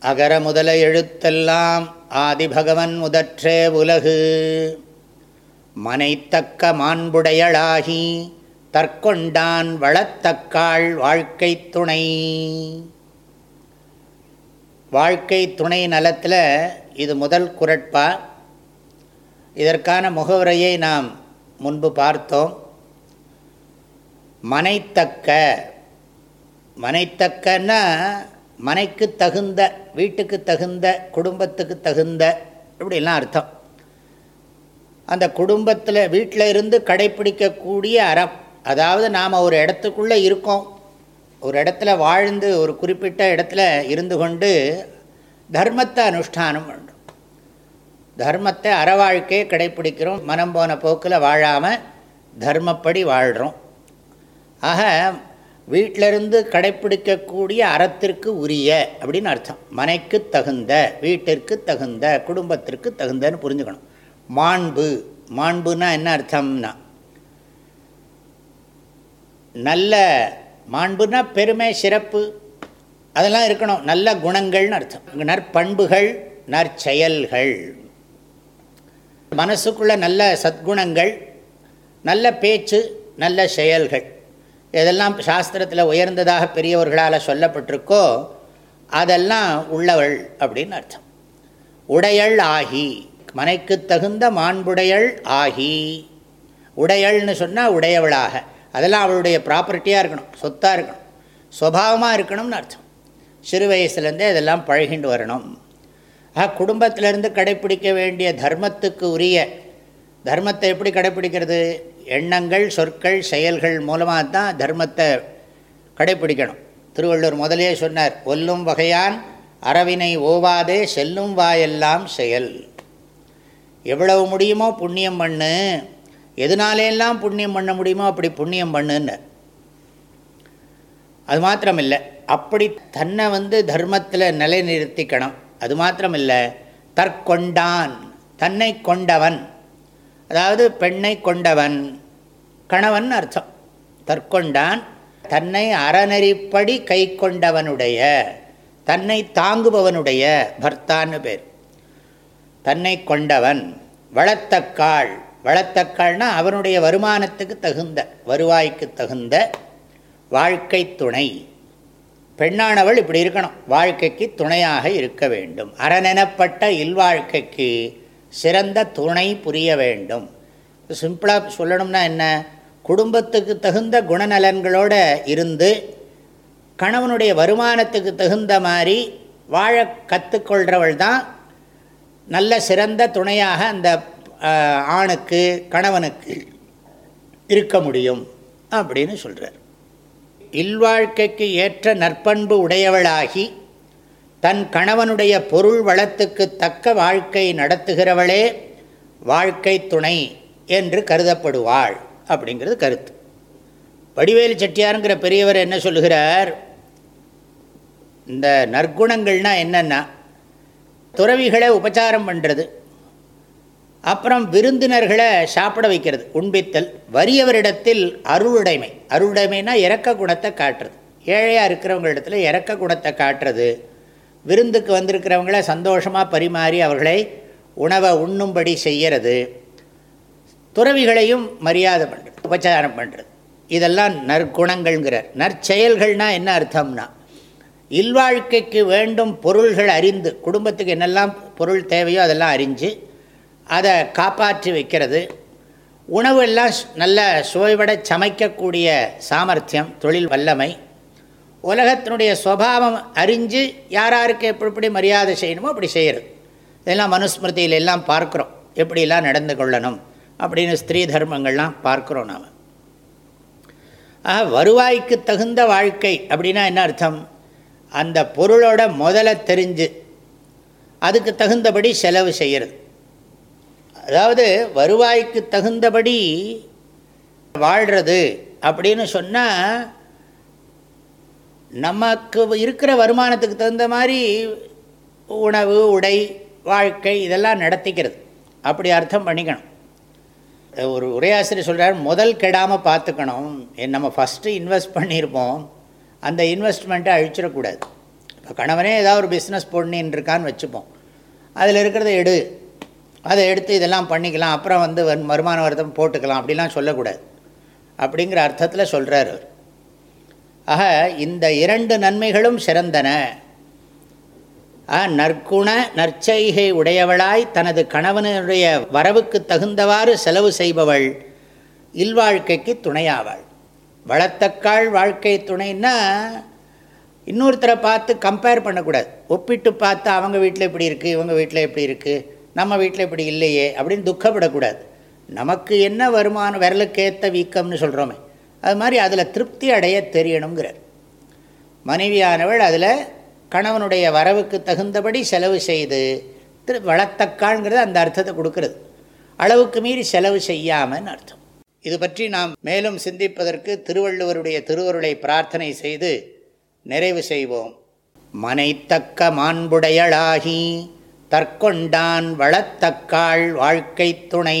அகர முதல எழுத்தெல்லாம் ஆதிபகவன் முதற்றே உலகு. மனைத்தக்க மாண்புடையளாகி தற்கொண்டான் வளத்தக்காள் வாழ்க்கை துணை. வாழ்க்கை துணை நலத்தில் இது முதல் குரட்பா. இதற்கான முகவுரையை நாம் முன்பு பார்த்தோம். மனைத்தக்க மனைத்தக்கன்னா மனைக்கு தகுந்த வீட்டுக்கு தகுந்த குடும்பத்துக்கு தகுந்த இப்படிலாம் அர்த்தம். அந்த குடும்பத்தில் வீட்டில் இருந்து கடைப்பிடிக்கக்கூடிய அறம் அதாவது நாம் ஒரு இடத்துக்குள்ளே இருக்கோம். ஒரு இடத்துல வாழ்ந்து ஒரு குறிப்பிட்ட இடத்துல இருந்து கொண்டு தர்மத்தை அனுஷ்டானம் பண்ணுறோம் தர்மத்தை அறவாழ்க்கையை கடைப்பிடிக்கிறோம். மனம் போன போக்கில் வாழாமல் தர்மப்படி வாழ்கிறோம் ஆக வீட்டிலிருந்து கடைப்பிடிக்கக்கூடிய அறத்திற்கு உரிய அப்படின்னு அர்த்தம். மனைக்கு தகுந்த வீட்டிற்கு தகுந்த குடும்பத்திற்கு தகுந்தன்னு புரிஞ்சுக்கணும். மாண்பு. மாண்புனா என்ன அர்த்தம்னா? நல்ல மாண்புனா பெருமை சிறப்பு. அதெல்லாம் இருக்கணும். நல்ல குணங்கள்னு அர்த்தம். நற்பண்புகள் நற்செயல்கள். மனசுக்குள்ள நல்ல சத்குணங்கள் நல்ல பேச்சு நல்ல செயல்கள். எதெல்லாம் சாஸ்திரத்தில் உயர்ந்ததாக பெரியவர்களால் சொல்லப்பட்டிருக்கோ அதெல்லாம் உள்ளவள் அப்படின்னு அர்த்தம். உடையள் ஆகி மனைக்கு தகுந்த மாண்புடையள் ஆகி. உடையள்னு சொன்னால் உடையவளாக. அதெல்லாம் அவளுடைய ப்ராப்பர்ட்டியாக இருக்கணும் சொத்தாக இருக்கணும். சுவாவமாக இருக்கணும்னு அர்த்தம். சிறு வயசுலேருந்தே இதெல்லாம் பழகிண்டு வரணும். ஆக குடும்பத்திலேருந்து கடைப்பிடிக்க வேண்டிய தர்மத்துக்கு உரிய தர்மத்தை எப்படி கடைப்பிடிக்கிறது? எண்ணங்கள் சொற்கள் செயல்கள் மூலமாக தான் தர்மத்தை கடைப்பிடிக்கணும். திருவள்ளுவர் முதலே சொன்னார் ஒல்லும் வகையான் அறவினை ஓவாதே செல்லும் வாயெல்லாம் செயல். எவ்வளவு முடியுமோ புண்ணியம் பண்ணு. எதனாலேயெல்லாம் புண்ணியம் பண்ண முடியுமோ அப்படி புண்ணியம் பண்ணுன்னு. அது மாத்திரமில்லை. அப்படி தன்னை வந்து தர்மத்தில் நிலைநிறுத்திக்கணும். அது மாத்திரமில்லை. தற்கொண்டான். தன்னை கொண்டவன். அதாவது பெண்ணை கொண்டவன். கணவன் அர்த்தம். தற்கொண்டான். தன்னை அறநெறிப்படி கை கொண்டவனுடைய தன்னை தாங்குபவனுடைய பர்த்தான்னு பேர். தன்னை கொண்டவன். வளத்தக்காள் வளத்தக்காள்னால் அவனுடைய வருமானத்துக்கு தகுந்த வருவாய்க்கு தகுந்த வாழ்க்கை துணை. பெண்ணானவள் இப்படி இருக்கணும். வாழ்க்கைக்கு துணையாக இருக்க வேண்டும். அறனெனப்பட்ட இல்வாழ்க்கைக்கு சிறந்த துணை புரிய வேண்டும். சிம்பிளாக சொல்லணும்னா என்ன? குடும்பத்துக்கு தகுந்த குணநலன்களோடு இருந்து கணவனுடைய வருமானத்துக்கு தகுந்த மாதிரி வாழ கற்றுக்கொள்கிறவள் தான் நல்ல சிறந்த துணையாக அந்த ஆணுக்கு கணவனுக்கு இருக்க முடியும் அப்படின்னு சொல்கிறார் இல்வாழ்க்கைக்கு ஏற்ற நற்பண்பு உடையவளாகி தன் கணவனுடைய பொருள் வளத்துக்கு தக்க வாழ்க்கை நடத்துகிறவளே வாழ்க்கை துணை என்று கருதப்படுவாள் அப்படிங்கிறது கருத்து. வடிவேலு செட்டியாருங்கிற பெரியவர் என்ன சொல்லுகிறார்? இந்த நற்குணங்கள்னா என்னென்னா துறவிகளை உபச்சாரம் பண்ணுறது அப்புறம் விருந்தினர்களை சாப்பிட வைக்கிறது உண்பித்தல் வறியவரிடத்தில் அருளுடைமை. அருளுடைமைனா இறக்க குணத்தை காட்டுறது. ஏழையாக இருக்கிறவங்களிடத்தில் இறக்க குணத்தை காட்டுறது. விருந்துக்கு வந்திருக்கிறவங்கள சந்தோஷமாக பரிமாறி அவர்களை உணவை உண்ணும்படி செய்கிறது துறவிகளையும் மரியாதை பண்ணுறது உபச்சாரம் பண்ணுறது இதெல்லாம் நற்குணங்கள்ங்கிறார். நற்செயல்கள்னால் என்ன அர்த்தம்னா இல்வாழ்க்கைக்கு வேண்டும் பொருள்கள் அறிந்து குடும்பத்துக்கு என்னெல்லாம் பொருள் தேவையோ அதெல்லாம் அறிஞ்சு அதை காப்பாற்றி வைக்கிறது. உணவு எல்லாம் நல்ல சுவைபட சமைக்கக்கூடிய சாமர்த்தியம் தொழில் வல்லமை. உலகத்தினுடைய சுவாவம் அறிஞ்சு யாராருக்கு எப்படி எப்படி மரியாதை செய்யணுமோ அப்படி செய்கிறது இதெல்லாம் மனுஸ்மிருதியில் எல்லாம் பார்க்குறோம். எப்படிலாம் நடந்து கொள்ளணும் அப்படின்னு ஸ்திரீ தர்மங்கள்லாம் பார்க்குறோம் நாம். ஆக வருவாய்க்கு தகுந்த வாழ்க்கை அப்படின்னா என்ன அர்த்தம்? அந்த பொருளோட முதலை தெரிஞ்சு அதுக்கு தகுந்தபடி செலவு செய்கிறது அதாவது வருவாய்க்கு தகுந்தபடி வாழ்கிறது அப்படின்னு சொன்னால் நமக்கு இருக்கிற வருமானத்துக்கு தகுந்த மாதிரி உணவு உடை வாழ்க்கை இதெல்லாம் நடத்திக்கிறது. அப்படி அர்த்தம் பண்ணிக்கணும். ஒரு உரையாசிரியர் சொல்கிறார் முதல் கெடாமல் பார்த்துக்கணும் நம்ம ஃபஸ்ட்டு இன்வெஸ்ட் பண்ணியிருப்போம் அந்த இன்வெஸ்ட்மெண்ட்டை அழிச்சிடக்கூடாது. கணவனே ஏதாவது ஒரு பிஸ்னஸ் பொண்ணின்னு இருக்கான்னு வச்சுப்போம். அதில் இருக்கிறத எடு. அதை எடுத்து இதெல்லாம் பண்ணிக்கலாம். அப்புறம் வந்து வருமான வருத்தம் போட்டுக்கலாம். அப்படிலாம் சொல்லக்கூடாது. அப்படிங்கிற அர்த்தத்தில் சொல்கிறார் அவர். ஆக இந்த இரண்டு நன்மைகளும் சிறந்தன. நற்குண நற்செய்கை உடையவளாய் தனது கணவனுடைய வரவுக்கு தகுந்தவாறு செலவு செய்பவள் இல்வாழ்க்கைக்கு துணையாவாள். வளத்தக்காள் வாழ்க்கை துணைன்னா இன்னொருத்தரை பார்த்து கம்பேர் பண்ணக்கூடாது. ஒப்பிட்டு பார்த்து அவங்க வீட்டில் இப்படி இருக்குது இவங்க வீட்டில் எப்படி இருக்குது நம்ம வீட்டில் இப்படி இல்லையே அப்படின்னு துக்கப்படக்கூடாது. நமக்கு என்ன வருமானம் விரலுக்கேற்ற வீக்கம்னு சொல்கிறோமே அது மாதிரி அதில் திருப்தி அடைய தெரியணுங்கிறார். மனைவியானவள் அதில் கணவனுடைய வரவுக்கு தகுந்தபடி செலவு செய்து திரு வளத்தக்காள்ங்கிறது அந்த அர்த்தத்தை கொடுக்கறது. அளவுக்கு மீறி செலவு செய்யாமன்னு அர்த்தம். இது பற்றி நாம் மேலும் சிந்திப்பதற்கு திருவள்ளுவருடைய திருவருளை பிரார்த்தனை செய்து நிறைவு செய்வோம். மனைத்தக்க மாண்புடையளாகி தற்கொண்டான் வளத்தக்காள் வாழ்க்கை துணை.